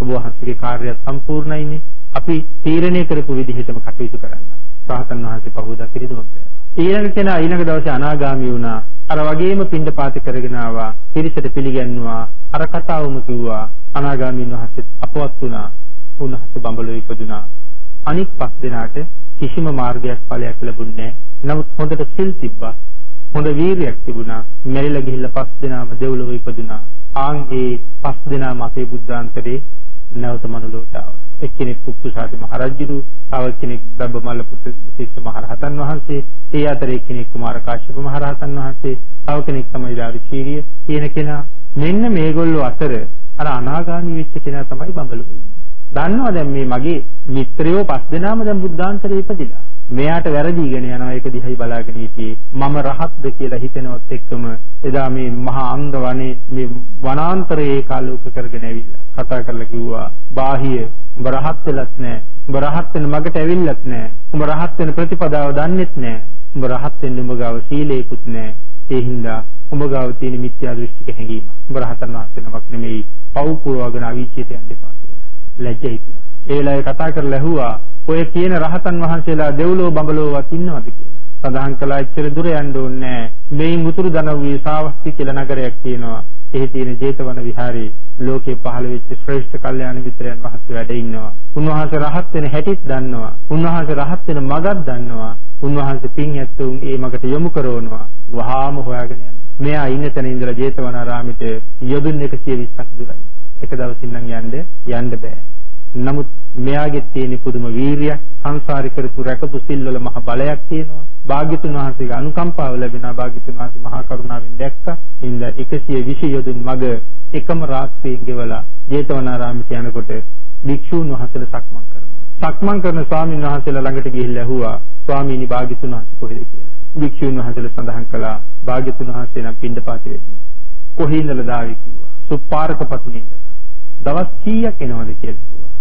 ඔබ වහන්සේගේ කාර්යය සම්පූර්ණයිනේ. අපි තීරණය කරපු විදිහටම කටයුතු කරන්න. සාහතන් වහන්සේ පහුදා පිළිදුමක් පෑවා. ඊළඟ කෙනා ඊළඟ දවසේ අනාගාමී වුණා. අර වගේම පින්ඩ පාත කරගෙන ආවා. පිරිසට පිළිගන්නවා. අර කතාවම කිව්වා. අනාගාමීන් වහන්සේ අපවත් වුණා. උන්වහන්සේ බඹලෝ ඉපදුනා. අනිත් පස් දෙනාට කිසිම මාර්ගයක් ඵලයක් ලැබුණේ නැහැ. නමුත් හොඳට සිල් තිබ්බා. හොඳ වීරියක් තිබුණා. මෙරිලා ගිහිල්ලා පස් දෙනාම දෙව්ලොව ඉපදුනා. ආන් ඒ පස් දෙනාම අපේ බුද්ධාන්තරේ නැවත මනුලොවට ආවා. එක්කෙනෙක් කුක්කුසාති මහරජුරු, තව කෙනෙක් බබමල්ල පුත්තිස්ස මහරහතන් වහන්සේ, ඒ අතරේ කෙනෙක් කුමාර කාශ්‍යප මහරහතන් වහන්සේ, තව කෙනෙක් තමයි දාරුචීරිය කියන කෙනා. මෙන්න මේගොල්ලෝ අතර අර අනාගාමී වෙච්ච කෙනා තමයි බඹලොව ඉන්නේ. දන්නවා දැන් මේ මගේ මිත්‍රයෝ පස් දෙනාම දැන් බුද්ධාන්තරේ ඉපදිලා. මෙයාට වැරදීගෙන යනවා ඒක දිහයි බලාගෙන හිටියේ. මම රහත්ද කියලා හිතනවත් එක්කම එදා මේ මහා අංග වනේ මේ වනාන්තරයේ කාලෝක කරගෙන ඇවිල්ලා කතා කරලා කිව්වා බාහිය උඹ රහත් වෙලත් නැහැ උඹ රහත් වෙන මගට ඇවිල්ලත් නැහැ උඹ රහත් වෙන ප්‍රතිපදාව දන්නෙත් නැහැ උඹ රහත් වෙන්න උඹ ගාව සීලේකුත් නැහැ ඒ හින්දා උඹ ගාව තියෙන මිත්‍යා දෘෂ්ටික හැඟීම උඹ රහතන් වහන්සේ නමක් නෙමෙයි. පව් පුරවගෙන අවීචයට යන්න එපා ලැජ්ජ හිතුණා. ඒ වෙලාවේ කතා කරලා ඇහුවා ඔය කියන රහතන් වහන්සේලා දෙව්ලොව බඹලොවවත් ඉන්නවද කියලා. සඳහන් කළා එච්චර දුර යන්න ඕනේ නැහැ. මේ මුතුරු දනව්වේ සාවස්ති කියලා නගරයක් තියෙනවා. එහි තියෙන ජේතවන විහාරයේ ලෝකේ පහළ වෙච්ච ශ්‍රේෂ්ඨ කල්යාණ මිත්‍රයන් වහන්සේ වැඩ ඉන්නවා. උන්වහන්සේ රහත් වෙන හැටිත් දන්නවා. උන්වහන්සේ රහත් වෙන මගක් දන්නවා. උන්වහන්සේ පින් ඇත්තුන් ඒ මගට යොමු කරවනවා. වහාම හොයාගෙන යන්න. මෙයා ඉන්න තැන ඉඳලා ජේතවනාරාමෙට යොදුන් 120ක් දුරයි. එක දවසින් නම් යන්න යන්න බෑ. නමුත් මෙයාගේ තියෙන පුදුම වීරියක් සංසාරේ කරපු රැකපු සිල්වල මහ බලයක් තියෙනවා. භාග්‍යතුන් වහන්සේගේ අනුකම්පාව ලැබෙනා භාග්‍යතුන් වහන්සේ මහා කරුණාවෙන් දැක්කා. ඉඳ 120 යොදුන් මග එකම රාත්‍රියෙන් ගෙවලා ජේතවනාරාමයට යනකොට භික්ෂූන් වහන්සේලා සක්මන් කරනවා. සක්මන් කරන ස්වාමීන් වහන්සේලා ළඟට ගිහිල්ලා ඇහුවා ස්වාමීනි භාග්‍යතුන් වහන්සේ කොහෙද කියලා. භික්ෂූන් වහන්සේලා සඳහන් කළා භාග්‍යතුන් වහන්සේ නම් පින්ඩපාතේ වෙදී. කොහේ ඉඳලා දාවි කිව්වා. සුප්පාරක පතුනේ ඉඳලා. දවස් කීයක් එනවද කියලා කිව්වා.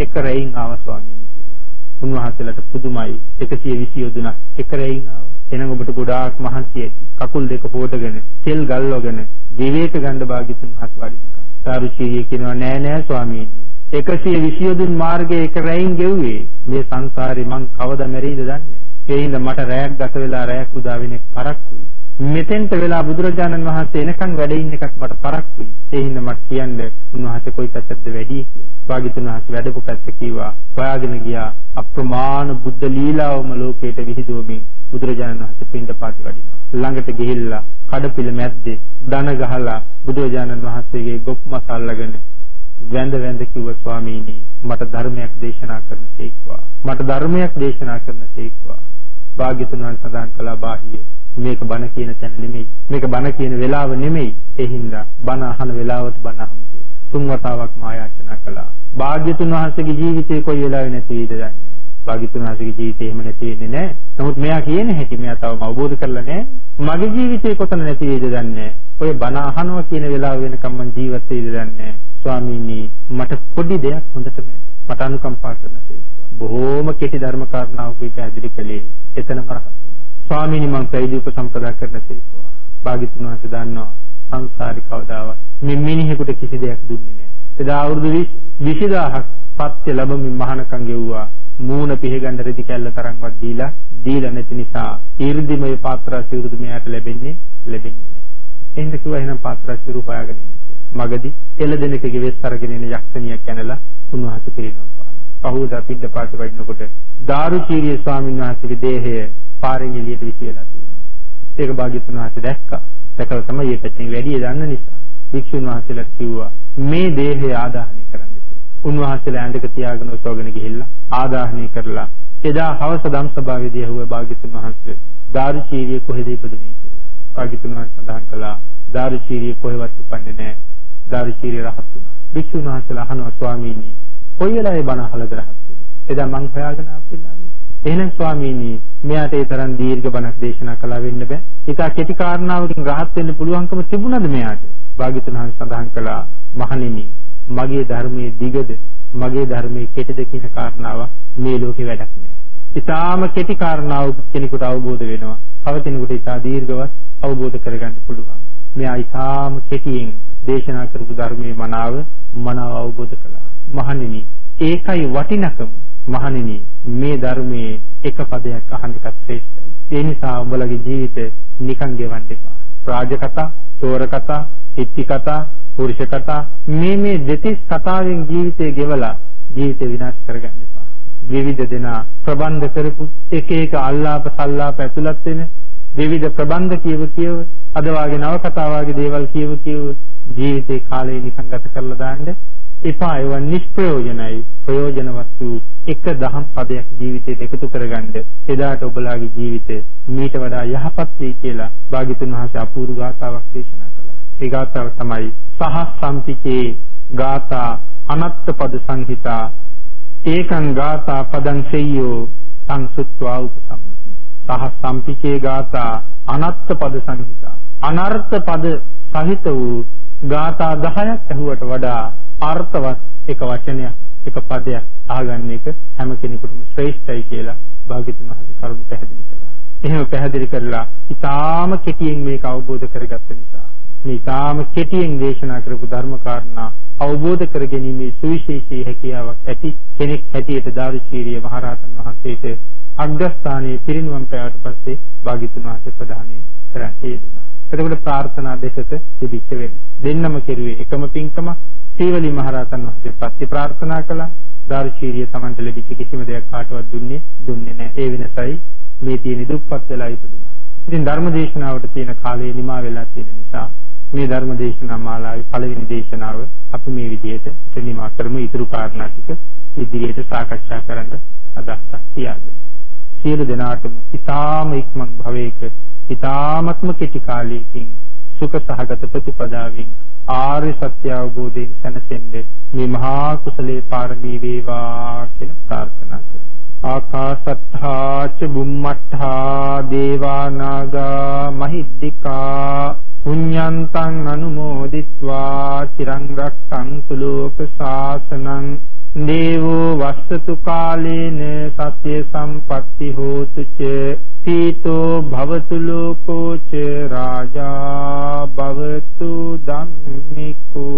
එක රැයින් ආව ස්වාමීනි කිව්වා. උන්වහන්සේලාට පුදුමයි 120 යොදුනක් එක රැයින් ආවා. එහෙනම් ඔබට ගොඩාක් මහන්සි ඇති. කකුල් දෙක පොඩගෙන, තෙල් ගල්වගෙන විවේක ගන්න භාග්‍යතුන් හස් වඩිනකම්. සාරුචීරිය කියනවා නෑ නෑ ස්වාමීනි. 120 යොදුන් මාර්ගයේ එක රැයින් ගෙව්වේ මේ සංසාරේ මං කවදා මැරෙයිද දන්නේ. ඒ හින්දා මට රැයක් ගත වෙලා රැයක් උදා වෙන පරක්කුයි. මෙතෙන්ට වෙලා බුදුරජාණන් වහන්සේ එනකන් වැඩ ඉන්න එකත් මට පරක්කුයි. ඒ හින්දා මට කියන්න උන්වහන්සේ කොයි පැත්තටද වැඩි කියලා. භාග්‍යතුන් වහන්සේ වැඩපු පැත්ත කිව්වා. හොයාගෙන ගියා අප්‍රමාණ බුද්ධ ලීලාවම ලෝකයට විහිදුවමින් බුදුරජාණන් වහන්සේ පින්ඩ පාති වඩිනවා. ළඟට ගිහිල්ලා කඩපිල මැද්දේ දන ගහලා බුදුරජාණන් වහන්සේගේ ගොප් මස් අල්ලගෙන වැඳ වැඳ කිව්ව ස්වාමීනි මට ධර්මයක් දේශනා කරන සේක්වා. මට ධර්මයක් දේශනා කරන සේක්වා. භාග්‍යතුන් වහන්සේ සඳහන් කළා බාහිය මේක බණ කියන තැන නෙමෙයි. මේක බණ කියන වෙලාව නෙමෙයි. ඒ හින්දා බණ අහන වෙලාවට බණ අහමු කියලා. තුන් වතාවක් මා යාචනා කළා. භාග්‍යතුන් වහන්සේගේ ජීවිතේ කොයි වෙලාවෙ නැති වෙයිද දන්නේ භාග්‍යතුන් වහන්සේගේ ජීවිතේ එහෙම නැති වෙන්නේ නැහැ. නමුත් මෙයා කියන හැටි මෙයා තවම අවබෝධ කරලා නැහැ. මගේ ජීවිතේ කොතන නැති වෙයිද දන්නේ ඔය බණ අහනවා කියන වෙලාව වෙනකම් මං ජීවත් වෙයිද දන්නේ ස්වාමීනි මට පොඩි දෙයක් හොඳටම ඇති. මට අනුකම්පා කරන සේක්වා. බොහෝම කෙටි ධර්ම කාරණාවකුයි පැහැදිලි කළේ. එතනම රහත් ස්වාමීනි මං පැවිදි උපසම්පදා කරන සේක්වා. භාග්‍යතුන් වහන්සේ දන්නවා සංසාරේ කවදාවත් මේ මිනිහෙකුට කිසි දෙයක් දුන්නේ නැහැ. එදා අවුරුදු 20000ක් පත්‍ය ලැබමින් මහානකම් ගෙව්වා. මූණ පිහගන්න රෙදි කැල්ල තරම්වත් දීලා දීලා නැති නිසා ඊර්ධිමය පාත්‍රා සිවුරුදු මෙයාට ලැබෙන්නේ ලැබෙන්නේ නැහැ. එහෙනම් කිව්වා එහෙනම් පාත්‍රා සිවුරු හොයාගෙන ඉන්න කියලා. මගදී එළදෙනකගේ වෙස් අරගෙන ඉන්න යක්ෂණියක් කැනලා උන්වහන්සේ පිරිනවම් පානවා. පහුවදා පිට පාත වඩිනකොට දාරුචීරිය ස්වාමීන් වහන්සේගේ දේහය පාරෙන් එළියට විසියලා තියෙනවා. ඒක භාග්‍යතුන් වහන්සේ දැක්කා. දැකලා තමයි මේ පැත්තෙන් වැඩි දන්න නිසා භික්ෂුන් වහන්සේලාට කිව්වා මේ දේහය ආදාහනය කරන්න කියලා. උන්වහන්සේලා ඇඳක තියාගෙන ඔසවගෙන ගිහිල්ලා ආදාහනය කරලා එදා හවස ධම්සභාවේදී ඇහුවා භාග්‍යතුන් වහන්සේ දාරුචීරිය කොහෙද ඉපදුනේ කියලා. භාග්‍යතුන් වහන්සේ සඳහන් කළා දාරුචීරිය කොහෙවත් උපන්නේ නැහැ. දාරුචීරිය රහත් වුණා. භික්ෂුන් වහන්සේලා අහනවා ස්වාමීනි කොයි වෙලාවේ බණ අහලාද රහත් වෙන්නේ? එදා මං හොයාගෙන ආපිලා එහෙනම් ස්වාමීනි මෙයාට ඒ තරම් දීර්ඝ බණක් දේශනා කළා වෙන්න බෑ. ඊට කෙටි කාරණාවකින් rahat වෙන්න පුළුවන්කම තිබුණද මෙයාට? භාග්‍යතුන් වහන්සේ සඳහන් කළා මහණෙනි මගේ ධර්මයේ දිගද මගේ ධර්මයේ කෙටිද කියන කාරණාව මේ ලෝකේ වැඩක් නෑ. ඊටාම කෙටි කාරණාවක් කෙනෙකුට අවබෝධ වෙනවා. තව කෙනෙකුට ඊටා දීර්ඝවත් අවබෝධ කරගන්න පුළුවන්. මෙයා ඊටාම කෙටියෙන් දේශනා කරපු ධර්මයේ මනාව මනාව අවබෝධ කළා. මහණෙනි ඒකයි වටිනකම මහණෙනි මේ ධර්මයේ එක පදයක් අහන එකත් ශ්‍රේෂ්ඨයි. ඒ නිසා උඹලගේ ජීවිතේ නිකන් ගෙවන්න එපා. රාජ කතා, චෝර කතා, ඉත්ති කතා, පුරුෂ කතා මේ මේ දෙතිස් කතාවෙන් ජීවිතේ ගෙවලා ජීවිතේ විනාශ කරගන්න එපා. විවිධ දෙනා ප්‍රබන්ධ කරපු එක එක අල්ලාප සල්ලාප ඇතුළත් වෙන විවිධ ප්‍රබන්ධ කියව කියව අද වාගේ නව කතා වාගේ දේවල් කියව කියව ජීවිතේ කාලේ නිකන් ගත කරලා දාන්න එපා ඒවා නිෂ්ප්‍රයෝජනයි ප්‍රයෝජනවත් වූ එක දහම් පදයක් ජීවිතයට එකතු කරගන්න එදාට ඔබලාගේ ජීවිතය මීට වඩා යහපත් වෙයි කියලා භාග්‍යතුන් වහන්සේ අපූර්ව ගාථාවක් දේශනා කළා. ඒ ගාථාව තමයි සහ සම්පිකේ ගාථා අනත්ත පද සංහිතා ඒකං ගාථා පදං සෙය්‍යෝ සංසුත්වා උපසම්මති. සහ සම්පිකේ ගාථා අනත්ත පද සංහිතා අනර්ථ පද සහිත වූ ගාථා 10ක් ඇහුවට වඩා අර්ථවත් එක වචනයක් එක පදයක් අහගන්න එක හැම කෙනෙකුටම ශ්‍රේෂ්ඨයි කියලා භාග්‍යතුන් වහන්සේ කරුණු පැහැදිලි කළා. එහෙම පැහැදිලි කරලා ඊටාම කෙටියෙන් මේක අවබෝධ කරගත්ත නිසා මේ ඊටාම කෙටියෙන් දේශනා කරපු ධර්ම කාරණා අවබෝධ කරගැනීමේ සුවිශේෂී හැකියාවක් ඇති කෙනෙක් හැටියට දාරුචීරිය මහරහතන් වහන්සේට අග්‍රස්ථානයේ පිරිනුවම් පෑවට පස්සේ භාග්‍යතුන් වහන්සේ ප්‍රදානය කරන්නේ දුන්නා. එතකොට ප්‍රාර්ථනා දෙකක තිබිච්ච වෙන. දෙන්නම කෙරුවේ එකම පින්කම සීවලි මහරහතන් වහන්සේ පත්‍ය ප්‍රාර්ථනා කළා. දාරුචීරිය Tamanට ලැබිච්ච කිසිම දෙයක් කාටවත් දුන්නේ දුන්නේ නැහැ. ඒ වෙනසයි මේ තියෙන දුප්පත් වෙලා ඉපදුනා. ඉතින් ධර්ම දේශනාවට තියෙන කාලය නිමා වෙලා තියෙන නිසා මේ ධර්ම දේශනා මාලාවේ පළවෙනි දේශනාව අපි මේ විදිහට නිමා කරමු. ඊතුරු කාරණා ටික ඉදිරියට සාකච්ඡා කරන්න අදහසක් තියාගෙන. සියලු දෙනාටම ඊ타ම ඉක්මන් භවයක ඊ타මත්ම කෙටි කාලයකින් සුඛ සහගත ප්‍රතිපදාවෙන් ආර්ය සත්‍ය අවබෝධයෙන් සැනසෙන්න මේ මහා කුසලේ පාරමී වේවා කියලා ප්‍රාර්ථනා කරමු. ආකාසත්තා ච බුම්මත්තා දේවා නාග මහිද්దికා පුඤ්ඤන්තං අනුමෝදිත්වා චිරං රක්ඛන්තු ලෝක සාසනං දේවෝ වස්සතු කාලේන සත්‍ය සම්පatti හෝතු ච පීතෝ භවතු ලෝකෝ ච රාජා භවතු ධම්මිකෝ